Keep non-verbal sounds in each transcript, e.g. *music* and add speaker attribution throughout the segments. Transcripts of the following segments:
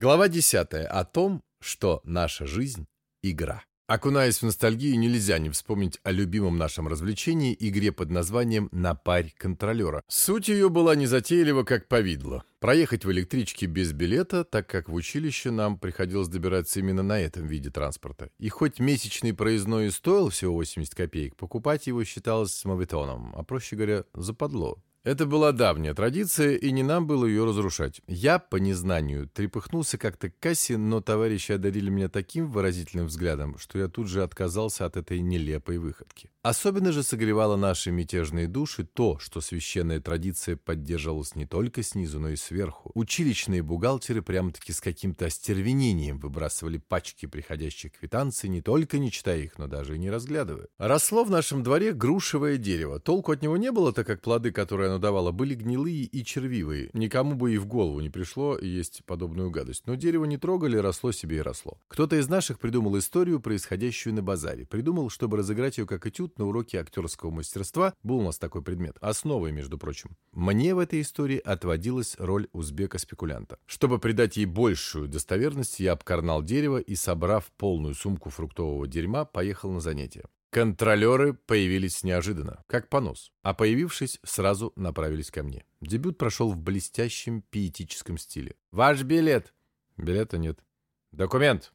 Speaker 1: Глава 10. О том, что наша жизнь – игра. Окунаясь в ностальгию, нельзя не вспомнить о любимом нашем развлечении – игре под названием «Напарь контролера». Суть ее была незатейлива, как повидло. Проехать в электричке без билета, так как в училище нам приходилось добираться именно на этом виде транспорта. И хоть месячный проездной стоил всего 80 копеек, покупать его считалось мавитоном, а проще говоря, западло. Это была давняя традиция, и не нам было ее разрушать. Я, по незнанию, трепыхнулся как-то к кассе, но товарищи одарили меня таким выразительным взглядом, что я тут же отказался от этой нелепой выходки. Особенно же согревало наши мятежные души то, что священная традиция поддерживалась не только снизу, но и сверху. Училищные бухгалтеры прямо-таки с каким-то остервенением выбрасывали пачки приходящих квитанций, не только не читая их, но даже и не разглядывая. Росло в нашем дворе грушевое дерево. Толку от него не было, так как плоды, которые оно давала, были гнилые и червивые. Никому бы и в голову не пришло есть подобную гадость. Но дерево не трогали, росло себе и росло. Кто-то из наших придумал историю, происходящую на базаре. Придумал, чтобы разыграть ее как этюд на уроке актерского мастерства. Был у нас такой предмет. Основой, между прочим. Мне в этой истории отводилась роль узбека-спекулянта. Чтобы придать ей большую достоверность, я обкарнал дерево и, собрав полную сумку фруктового дерьма, поехал на занятия. Контролеры появились неожиданно, как понос, а появившись, сразу направились ко мне. Дебют прошел в блестящем пиетическом стиле. «Ваш билет!» «Билета нет». «Документ!»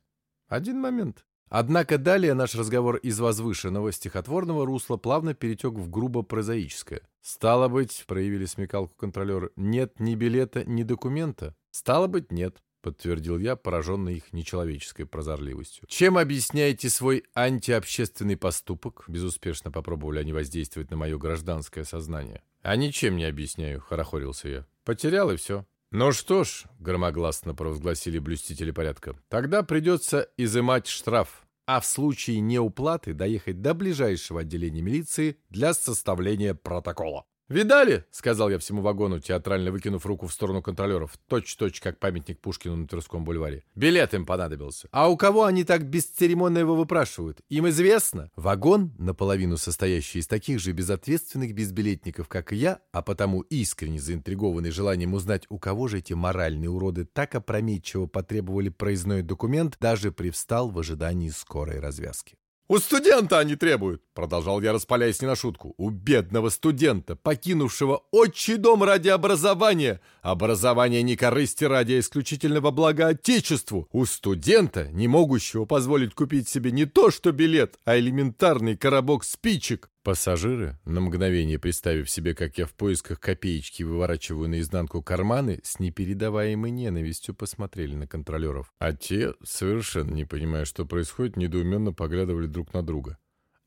Speaker 1: «Один момент». Однако далее наш разговор из возвышенного стихотворного русла плавно перетек в грубо прозаическое. «Стало быть», — проявили смекалку контролеры, — «нет ни билета, ни документа». «Стало быть, нет» подтвердил я, пораженный их нечеловеческой прозорливостью. «Чем объясняете свой антиобщественный поступок?» Безуспешно попробовали они воздействовать на мое гражданское сознание. «А ничем не объясняю», — хорохорился я. «Потерял и все». «Ну что ж», — громогласно провозгласили блюстители порядка, «тогда придется изымать штраф, а в случае неуплаты доехать до ближайшего отделения милиции для составления протокола». «Видали?» — сказал я всему вагону, театрально выкинув руку в сторону контролеров, точь-точь, как памятник Пушкину на Тверском бульваре. «Билет им понадобился. А у кого они так бесцеремонно его выпрашивают? Им известно?» Вагон, наполовину состоящий из таких же безответственных безбилетников, как и я, а потому искренне заинтригованный желанием узнать, у кого же эти моральные уроды так опрометчиво потребовали проездной документ, даже привстал в ожидании скорой развязки. «У студента они требуют!» — продолжал я, распаляясь не на шутку. «У бедного студента, покинувшего отчий дом ради образования! Образование не корысти ради исключительного блага Отечеству! У студента, не могущего позволить купить себе не то что билет, а элементарный коробок спичек!» Пассажиры, на мгновение представив себе, как я в поисках копеечки выворачиваю наизнанку карманы, с непередаваемой ненавистью посмотрели на контролеров. А те, совершенно не понимая, что происходит, недоуменно поглядывали друг на друга.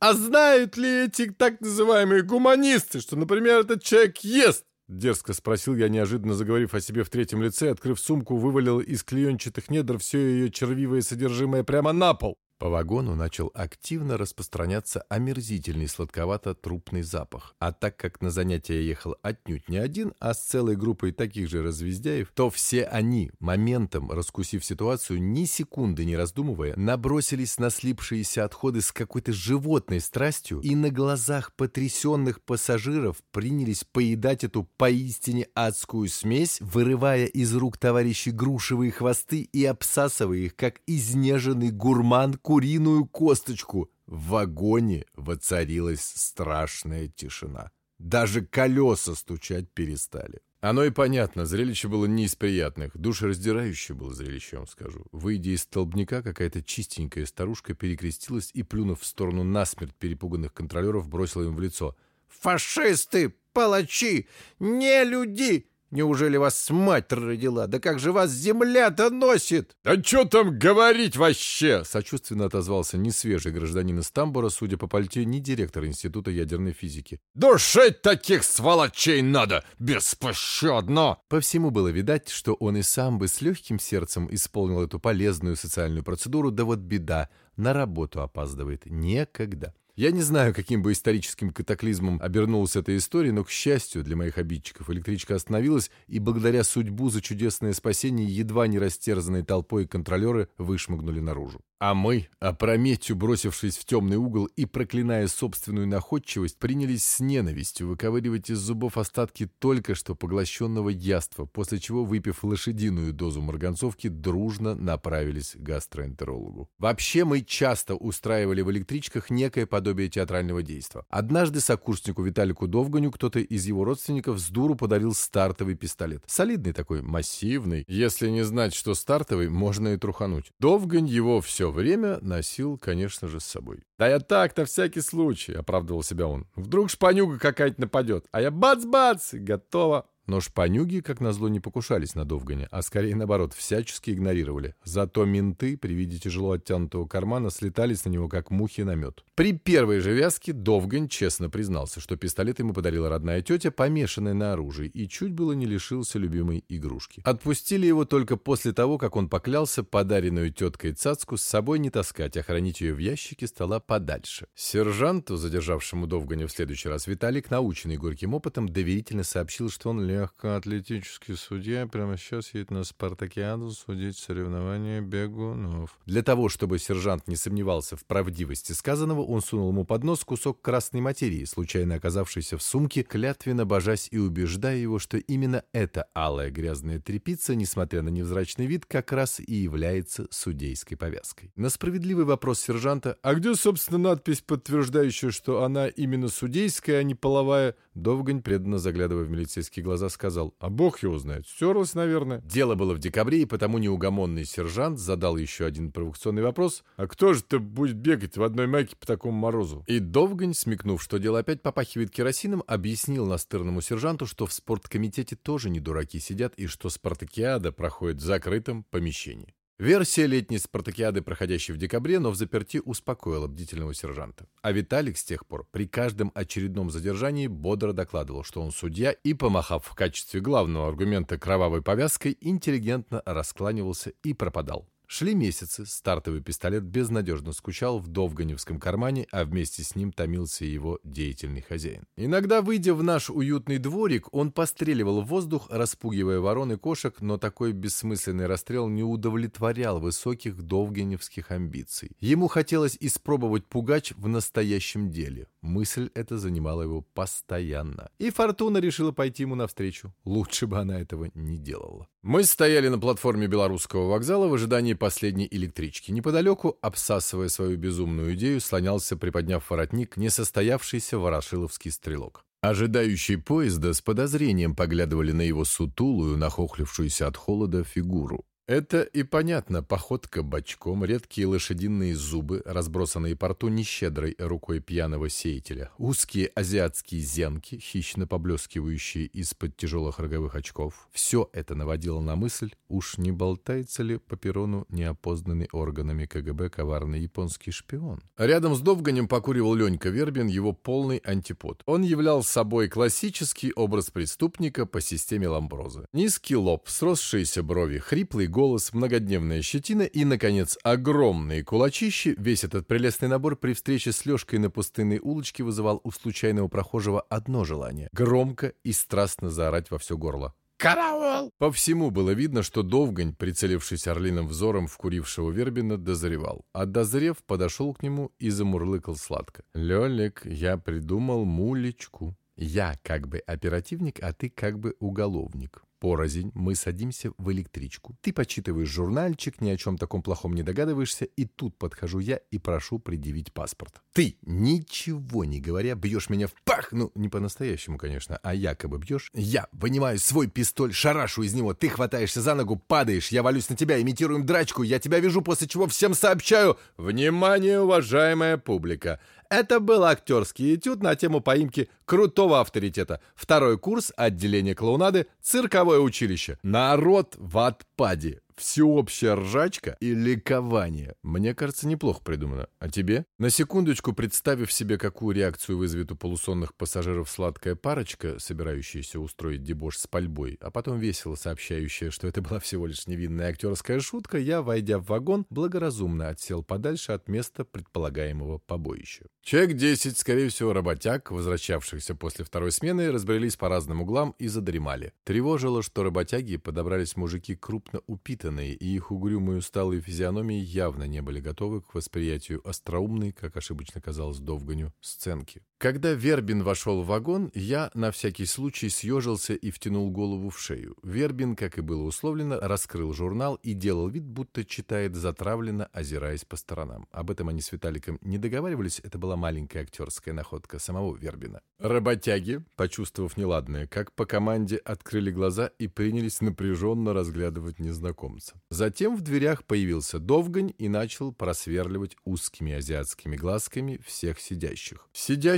Speaker 1: «А знают ли эти так называемые гуманисты, что, например, этот человек ест?» Дерзко спросил я, неожиданно заговорив о себе в третьем лице, открыв сумку, вывалил из клеенчатых недр все ее червивое содержимое прямо на пол. По вагону начал активно распространяться омерзительный сладковато-трупный запах. А так как на занятия ехал отнюдь не один, а с целой группой таких же развездяев, то все они, моментом раскусив ситуацию, ни секунды не раздумывая, набросились на слипшиеся отходы с какой-то животной страстью и на глазах потрясенных пассажиров принялись поедать эту поистине адскую смесь, вырывая из рук товарищей грушевые хвосты и обсасывая их, как изнеженный гурман куриную косточку. В вагоне воцарилась страшная тишина. Даже колеса стучать перестали. Оно и понятно, зрелище было не из приятных. Душераздирающее было зрелище, вам скажу. Выйдя из столбняка, какая-то чистенькая старушка перекрестилась и, плюнув в сторону насмерть перепуганных контролеров, бросила им в лицо. «Фашисты! Палачи! Не люди!» Неужели вас мать родила? Да как же вас земля-то носит? Да что там говорить вообще? Сочувственно отозвался несвежий гражданин из тамбура, судя по пальте, не директор Института ядерной физики. Душить таких сволочей надо! Беспощадно! По всему было видать, что он и сам бы с легким сердцем исполнил эту полезную социальную процедуру, да вот беда, на работу опаздывает некогда. Я не знаю, каким бы историческим катаклизмом обернулась эта история, но, к счастью для моих обидчиков, электричка остановилась, и благодаря судьбу за чудесное спасение едва не растерзанной толпой контролеры вышмыгнули наружу. А мы, опрометью бросившись в темный угол и проклиная собственную находчивость, принялись с ненавистью выковыривать из зубов остатки только что поглощенного яства, после чего, выпив лошадиную дозу марганцовки, дружно направились к гастроэнтерологу. Вообще мы часто устраивали в электричках некое подобие театрального действа. Однажды сокурснику Виталику Довганю кто-то из его родственников с дуру подарил стартовый пистолет. Солидный такой, массивный. Если не знать, что стартовый, можно и трухануть. Довгань его все время носил, конечно же, с собой. «Да я так, на всякий случай», — оправдывал себя он. «Вдруг шпанюга какая-то нападет, а я бац-бац, готово». Но шпанюги, как назло, не покушались на Довгане, а скорее, наоборот, всячески игнорировали. Зато менты при виде тяжело оттянутого кармана слетались на него, как мухи на мед. При первой же вязке Довгань честно признался, что пистолет ему подарила родная тетя, помешанная на оружии, и чуть было не лишился любимой игрушки. Отпустили его только после того, как он поклялся подаренную теткой цацку с собой не таскать, а хранить ее в ящике стола подальше. Сержанту, задержавшему Довганя в следующий раз, Виталик, наученный горьким опытом, доверительно сообщил, что он легкоатлетический судья прямо сейчас едет на спартакиаду судить соревнования бегунов. Для того, чтобы сержант не сомневался в правдивости сказанного, он сунул ему под нос кусок красной материи, случайно оказавшийся в сумке, клятвенно божась и убеждая его, что именно эта алая грязная тряпица, несмотря на невзрачный вид, как раз и является судейской повязкой. На справедливый вопрос сержанта «А где, собственно, надпись, подтверждающая, что она именно судейская, а не половая?» Довгань, преданно заглядывая в милицейские глаза, сказал, а бог его знает, стерлась, наверное. Дело было в декабре, и потому неугомонный сержант задал еще один провокационный вопрос, а кто же ты будет бегать в одной майке по такому морозу? И Довгань, смекнув, что дело опять попахивает керосином, объяснил настырному сержанту, что в спорткомитете тоже не дураки сидят, и что спартакиада проходит в закрытом помещении. Версия летней спартакиады, проходящей в декабре, но в заперти успокоила бдительного сержанта. А Виталик с тех пор при каждом очередном задержании бодро докладывал, что он судья, и, помахав в качестве главного аргумента кровавой повязкой, интеллигентно раскланивался и пропадал. Шли месяцы, стартовый пистолет безнадежно скучал в довганевском кармане, а вместе с ним томился его деятельный хозяин. Иногда, выйдя в наш уютный дворик, он постреливал в воздух, распугивая ворон и кошек, но такой бессмысленный расстрел не удовлетворял высоких довганевских амбиций. Ему хотелось испробовать пугач в настоящем деле. Мысль эта занимала его постоянно. И Фортуна решила пойти ему навстречу. Лучше бы она этого не делала. Мы стояли на платформе Белорусского вокзала в ожидании последней электрички. Неподалеку, обсасывая свою безумную идею, слонялся, приподняв воротник, несостоявшийся ворошиловский стрелок. Ожидающие поезда с подозрением поглядывали на его сутулую, нахохлившуюся от холода фигуру. Это и понятно, походка бочком, редкие лошадиные зубы, разбросанные по рту нещедрой рукой пьяного сеятеля, узкие азиатские зенки, хищно поблескивающие из-под тяжелых роговых очков. Все это наводило на мысль, уж не болтается ли по перрону неопознанный органами КГБ коварный японский шпион. Рядом с Довганем покуривал Ленька Вербин, его полный антипод. Он являл собой классический образ преступника по системе Ламброза. Низкий лоб, сросшиеся брови, хриплый голос, многодневная щетина и, наконец, огромные кулачищи, весь этот прелестный набор при встрече с Лешкой на пустынной улочке вызывал у случайного прохожего одно желание — громко и страстно заорать во все горло. «Караул!» По всему было видно, что Довгань, прицелившись орлиным взором в курившего Вербина, дозревал. А дозрев, подошел к нему и замурлыкал сладко. «Лелик, я придумал мулечку. Я как бы оперативник, а ты как бы уголовник. Порознь мы садимся в электричку. Ты почитываешь журнальчик, ни о чем таком плохом не догадываешься, и тут подхожу я и прошу предъявить паспорт. Ты, ничего не говоря, бьешь меня в пах! Ну, не по-настоящему, конечно, а якобы бьешь. Я вынимаю свой пистоль, шарашу из него, ты хватаешься за ногу, падаешь, я валюсь на тебя, имитируем драчку, я тебя вижу, после чего всем сообщаю. Внимание, уважаемая публика! Это был актерский этюд на тему поимки крутого авторитета. Второй курс отделения клоунады «Цирковое училище». Народ в отпаде всеобщая ржачка и ликование. Мне кажется, неплохо придумано. А тебе? На секундочку, представив себе, какую реакцию вызовет у полусонных пассажиров сладкая парочка, собирающаяся устроить дебош с пальбой, а потом весело сообщающая, что это была всего лишь невинная актерская шутка, я, войдя в вагон, благоразумно отсел подальше от места предполагаемого побоища. Человек 10, скорее всего, работяг, возвращавшихся после второй смены, разбрелись по разным углам и задремали. Тревожило, что работяги подобрались мужики крупно упитанные, воспитанные, и их угрюмые усталые физиономии явно не были готовы к восприятию остроумной, как ошибочно казалось Довганю, сценки. Когда Вербин вошел в вагон, я на всякий случай съежился и втянул голову в шею. Вербин, как и было условлено, раскрыл журнал и делал вид, будто читает затравленно, озираясь по сторонам. Об этом они с Виталиком не договаривались, это была маленькая актерская находка самого Вербина. Работяги, почувствовав неладное, как по команде открыли глаза и принялись напряженно разглядывать незнакомца. Затем в дверях появился Довгань и начал просверливать узкими азиатскими глазками всех сидящих.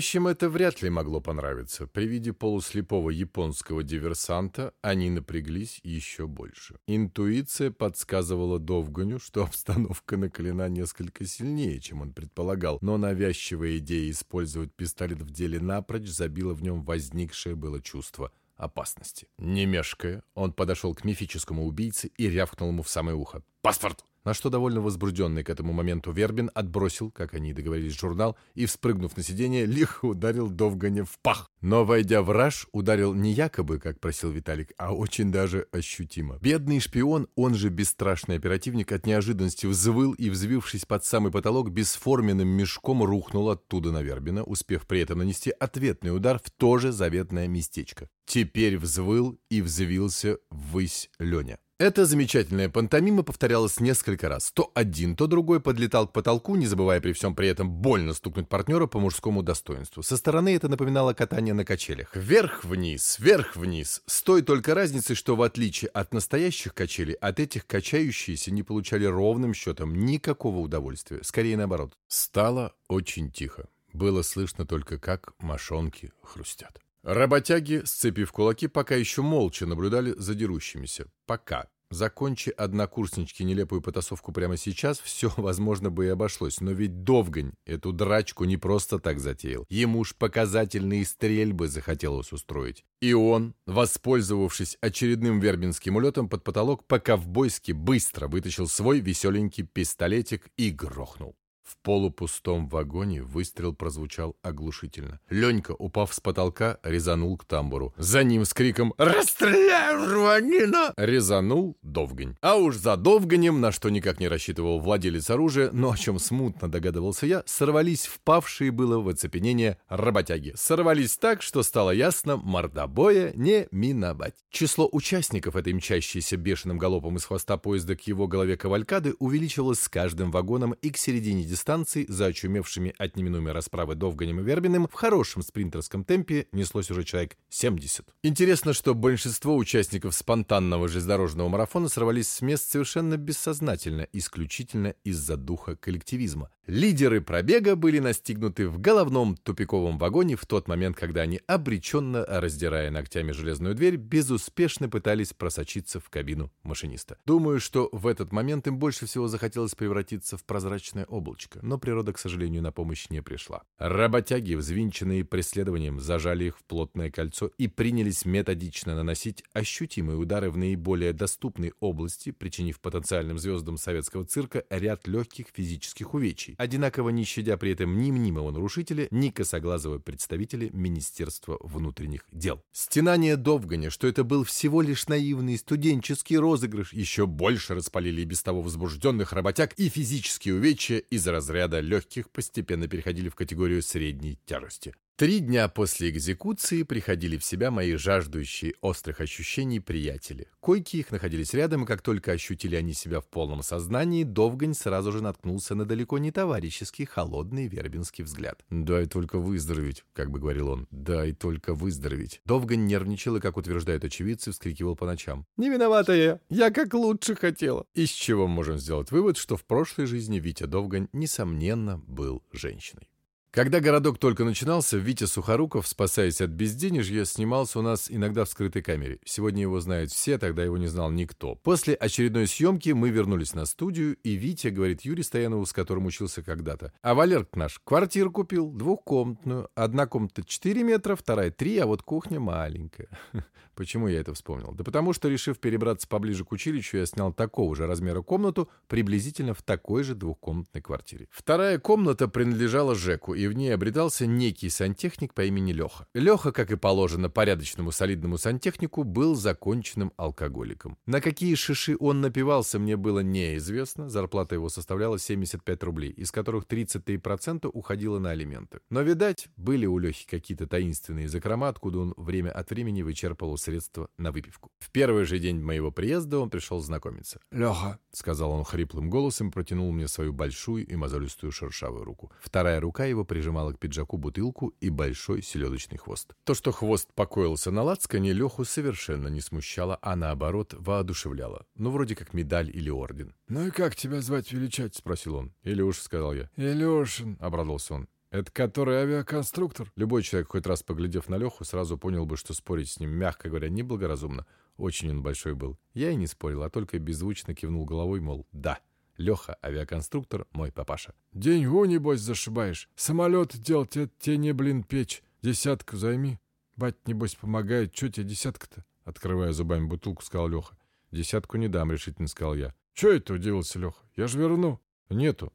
Speaker 1: Товарищам это вряд ли могло понравиться. При виде полуслепого японского диверсанта они напряглись еще больше. Интуиция подсказывала Довганю, что *laughs* обстановка накалена несколько сильнее, чем он предполагал, но навязчивая идея использовать пистолет в деле напрочь забила в нем возникшее было чувство опасности. Не мешкая, он подошел к мифическому убийце и рявкнул ему в самое ухо. «Паспорт!» На что довольно возбужденный к этому моменту Вербин отбросил, как они и договорились, журнал и, вспрыгнув на сиденье, лихо ударил Довгане в пах. Но, войдя в раж, ударил не якобы, как просил Виталик, а очень даже ощутимо. Бедный шпион, он же бесстрашный оперативник, от неожиданности взвыл и, взвившись под самый потолок, бесформенным мешком рухнул оттуда на Вербина, успев при этом нанести ответный удар в то же заветное местечко. Теперь взвыл и взвился ввысь Леня. Эта замечательная пантомима повторялась несколько раз. То один, то другой подлетал к потолку, не забывая при всем при этом больно стукнуть партнера по мужскому достоинству. Со стороны это напоминало катание на качелях. Вверх-вниз, вверх-вниз. С той только разницей, что в отличие от настоящих качелей, от этих качающиеся не получали ровным счетом никакого удовольствия. Скорее наоборот. Стало очень тихо. Было слышно только, как мошонки хрустят. Работяги, сцепив кулаки, пока еще молча наблюдали за дерущимися. Пока. Закончи однокурснички нелепую потасовку прямо сейчас, *laughs* все, возможно, бы и обошлось. Но ведь Довгань эту драчку не просто так затеял. Ему ж показательные стрельбы захотелось устроить. И он, воспользовавшись очередным вербинским улетом под потолок, по-ковбойски быстро вытащил свой веселенький пистолетик и грохнул. В полупустом вагоне выстрел прозвучал оглушительно. Ленька, упав с потолка, резанул к тамбуру. За ним с криком «Расстреляй, рванина!» резанул Довгань. А уж за Довганем, на что никак не рассчитывал владелец оружия, но о чем смутно догадывался я, сорвались впавшие было в оцепенение работяги. Сорвались так, что стало ясно, мордобоя не миновать. Число участников этой мчащейся бешеным галопом из хвоста поезда к его голове кавалькады увеличивалось с каждым вагоном и к середине дистанции за очумевшими от неминуемой расправы Довганем и Вербиным в хорошем спринтерском темпе неслось уже человек 70. Интересно, что большинство участников спонтанного железнодорожного марафона сорвались с мест совершенно бессознательно, исключительно из-за духа коллективизма. Лидеры пробега были настигнуты в головном тупиковом вагоне в тот момент, когда они, обреченно раздирая ногтями железную дверь, безуспешно пытались просочиться в кабину машиниста. Думаю, что в этот момент им больше всего захотелось превратиться в прозрачное облачко но природа, к сожалению, на помощь не пришла. Работяги, взвинченные преследованием, зажали их в плотное кольцо и принялись методично наносить ощутимые удары в наиболее доступной области, причинив потенциальным звездам советского цирка ряд легких физических увечий, одинаково не щадя при этом ни мнимого нарушителя, ни косоглазого представителя Министерства внутренних дел. Стенание Довганя, что это был всего лишь наивный студенческий розыгрыш, еще больше распалили и без того возбужденных работяг и физические увечья из разряда легких постепенно переходили в категорию средней тяжести. Три дня после экзекуции приходили в себя мои жаждущие острых ощущений приятели. Койки их находились рядом, и как только ощутили они себя в полном сознании, Довгань сразу же наткнулся на далеко не товарищеский, холодный вербинский взгляд. «Дай только выздороветь», — как бы говорил он, — «дай только выздороветь». Довгань нервничал и, как утверждают очевидцы, вскрикивал по ночам. «Не виновата я, я как лучше хотела». Из чего можем сделать вывод, что в прошлой жизни Витя Довгань, несомненно, был женщиной. Когда городок только начинался, Витя Сухоруков, спасаясь от безденежья, снимался у нас иногда в скрытой камере. Сегодня его знают все, тогда его не знал никто. После очередной съемки мы вернулись на студию, и Витя говорит Юрию Стоянову, с которым учился когда-то. А Валерк наш квартиру купил, двухкомнатную. Одна комната 4 метра, вторая 3, а вот кухня маленькая. *laughs* Почему я это вспомнил? Да потому что, решив перебраться поближе к училищу, я снял такого же размера комнату, приблизительно в такой же двухкомнатной квартире. Вторая комната принадлежала Жеку, и в ней обретался некий сантехник по имени Леха. Леха, как и положено порядочному солидному сантехнику, был законченным алкоголиком. На какие шиши он напивался, мне было неизвестно. Зарплата его составляла 75 рублей, из которых 33% уходило на алименты. Но, видать, были у Лехи какие-то таинственные закрома, откуда он время от времени вычерпывал средства на выпивку. В первый же день моего приезда он пришел знакомиться.
Speaker 2: «Леха», —
Speaker 1: сказал он хриплым голосом, протянул мне свою большую и мозолистую шершавую руку. Вторая рука его прижимала к пиджаку бутылку и большой селедочный хвост. То, что хвост покоился на лацкане, Леху совершенно не смущало, а наоборот воодушевляло. Ну, вроде как медаль или орден.
Speaker 2: «Ну и как тебя звать величать?»
Speaker 1: — спросил он. «Илюш», — сказал я.
Speaker 2: «Илюшин», —
Speaker 1: обрадовался он.
Speaker 2: «Это который авиаконструктор?»
Speaker 1: Любой человек, хоть раз поглядев на Леху, сразу понял бы, что спорить с ним, мягко говоря, неблагоразумно. Очень он большой был. Я и не спорил, а только беззвучно кивнул головой, мол, да. Леха, авиаконструктор, мой папаша.
Speaker 2: «Деньгу, небось, зашибаешь. Самолет делать, это тебе не, блин, печь. Десятку займи. Бать, небось, помогает. Че тебе десятка-то?»
Speaker 1: Открывая зубами бутылку, сказал Леха. «Десятку не дам», — решительно сказал я.
Speaker 2: «Че это?» — удивился Леха. «Я же верну».
Speaker 1: «Нету».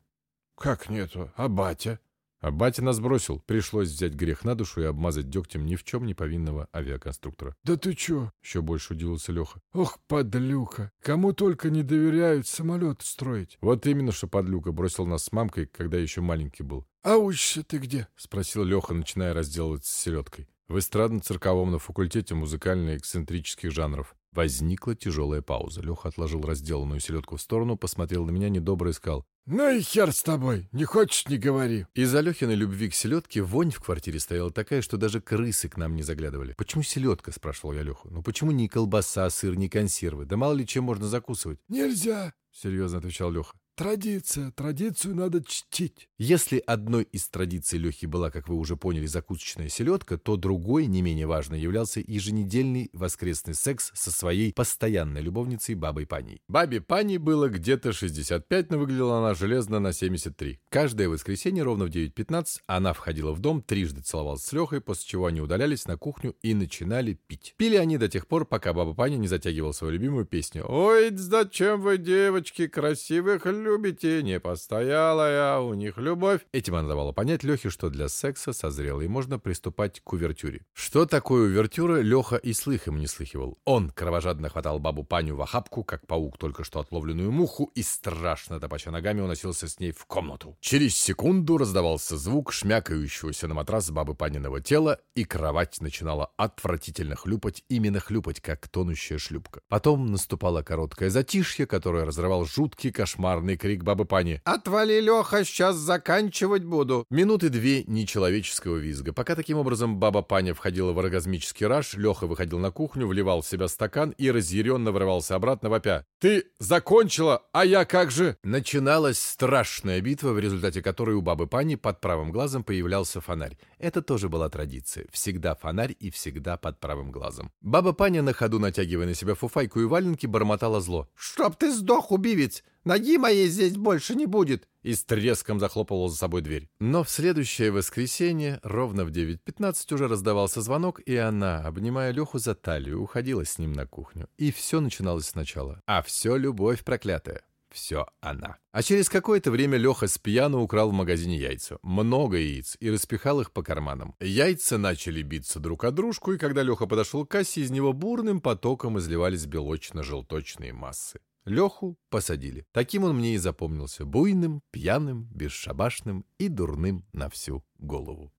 Speaker 2: «Как нету? А батя?»
Speaker 1: А батя нас бросил. Пришлось взять грех на душу и обмазать дегтем ни в чем не повинного авиаконструктора.
Speaker 2: «Да ты чё?»
Speaker 1: — еще больше удивился Леха.
Speaker 2: «Ох, подлюка! Кому только не доверяют самолет строить!»
Speaker 1: Вот именно, что подлюка бросил нас с мамкой, когда еще маленький был.
Speaker 2: «А учишься ты где?»
Speaker 1: — спросил Леха, начиная разделываться с селедкой. В эстрадно-цирковом на факультете музыкально-эксцентрических жанров. Возникла тяжелая пауза. Леха отложил разделанную селедку в сторону, посмотрел на меня недобро и сказал.
Speaker 2: «Ну и хер с тобой! Не хочешь — не говори!»
Speaker 1: Из-за Лехиной любви к селедке вонь в квартире стояла такая, что даже крысы к нам не заглядывали. «Почему селедка?» — спрашивал я Леху. «Ну почему не колбаса, сыр, не консервы? Да мало ли чем можно закусывать?»
Speaker 2: «Нельзя!»
Speaker 1: — серьезно отвечал Леха.
Speaker 2: Традиция. Традицию надо чтить.
Speaker 1: Если одной из традиций Лехи была, как вы уже поняли, закусочная селедка, то другой, не менее важной, являлся еженедельный воскресный секс со своей постоянной любовницей бабой Паней. Бабе Пани было где-то 65, но выглядела она железно на 73. Каждое воскресенье ровно в 9.15 она входила в дом, трижды целовалась с Лехой, после чего они удалялись на кухню и начинали пить. Пили они до тех пор, пока баба Паня не затягивала свою любимую песню «Ой, зачем вы, девочки, красивых любите, не постоялая, у них любовь. Этим она давала понять Лехе, что для секса созрело и можно приступать к увертюре. Что такое увертюра, Леха и слыхом не слыхивал. Он кровожадно хватал бабу Паню в охапку, как паук только что отловленную муху, и страшно топача ногами уносился с ней в комнату. Через секунду раздавался звук шмякающегося на матрас бабы Паниного тела, и кровать начинала отвратительно хлюпать, именно хлюпать, как тонущая шлюпка. Потом наступало короткое затишье, которое разрывал жуткий кошмарный крик бабы Пани. «Отвали, Леха, сейчас заканчивать буду!» Минуты две нечеловеческого визга. Пока таким образом баба Паня входила в оргазмический раж, Леха выходил на кухню, вливал в себя стакан и разъяренно врывался обратно вопя. «Ты закончила, а я как же?» Начиналась страшная битва, в результате которой у бабы Пани под правым глазом появлялся фонарь. Это тоже была традиция. Всегда фонарь и всегда под правым глазом. Баба Паня на ходу, натягивая на себя фуфайку и валенки, бормотала зло. «Чтоб ты сдох, убивец! Ноги моей здесь больше не будет!» И с треском захлопывал за собой дверь. Но в следующее воскресенье, ровно в 9.15, уже раздавался звонок, и она, обнимая Леху за талию, уходила с ним на кухню. И все начиналось сначала. А все любовь проклятая. Все она. А через какое-то время Леха с пьяну украл в магазине яйца. Много яиц. И распихал их по карманам. Яйца начали биться друг о дружку, и когда Леха подошел к кассе, из него бурным потоком изливались белочно-желточные массы. Леху посадили. Таким он мне и запомнился. Буйным, пьяным, бесшабашным и дурным на всю голову.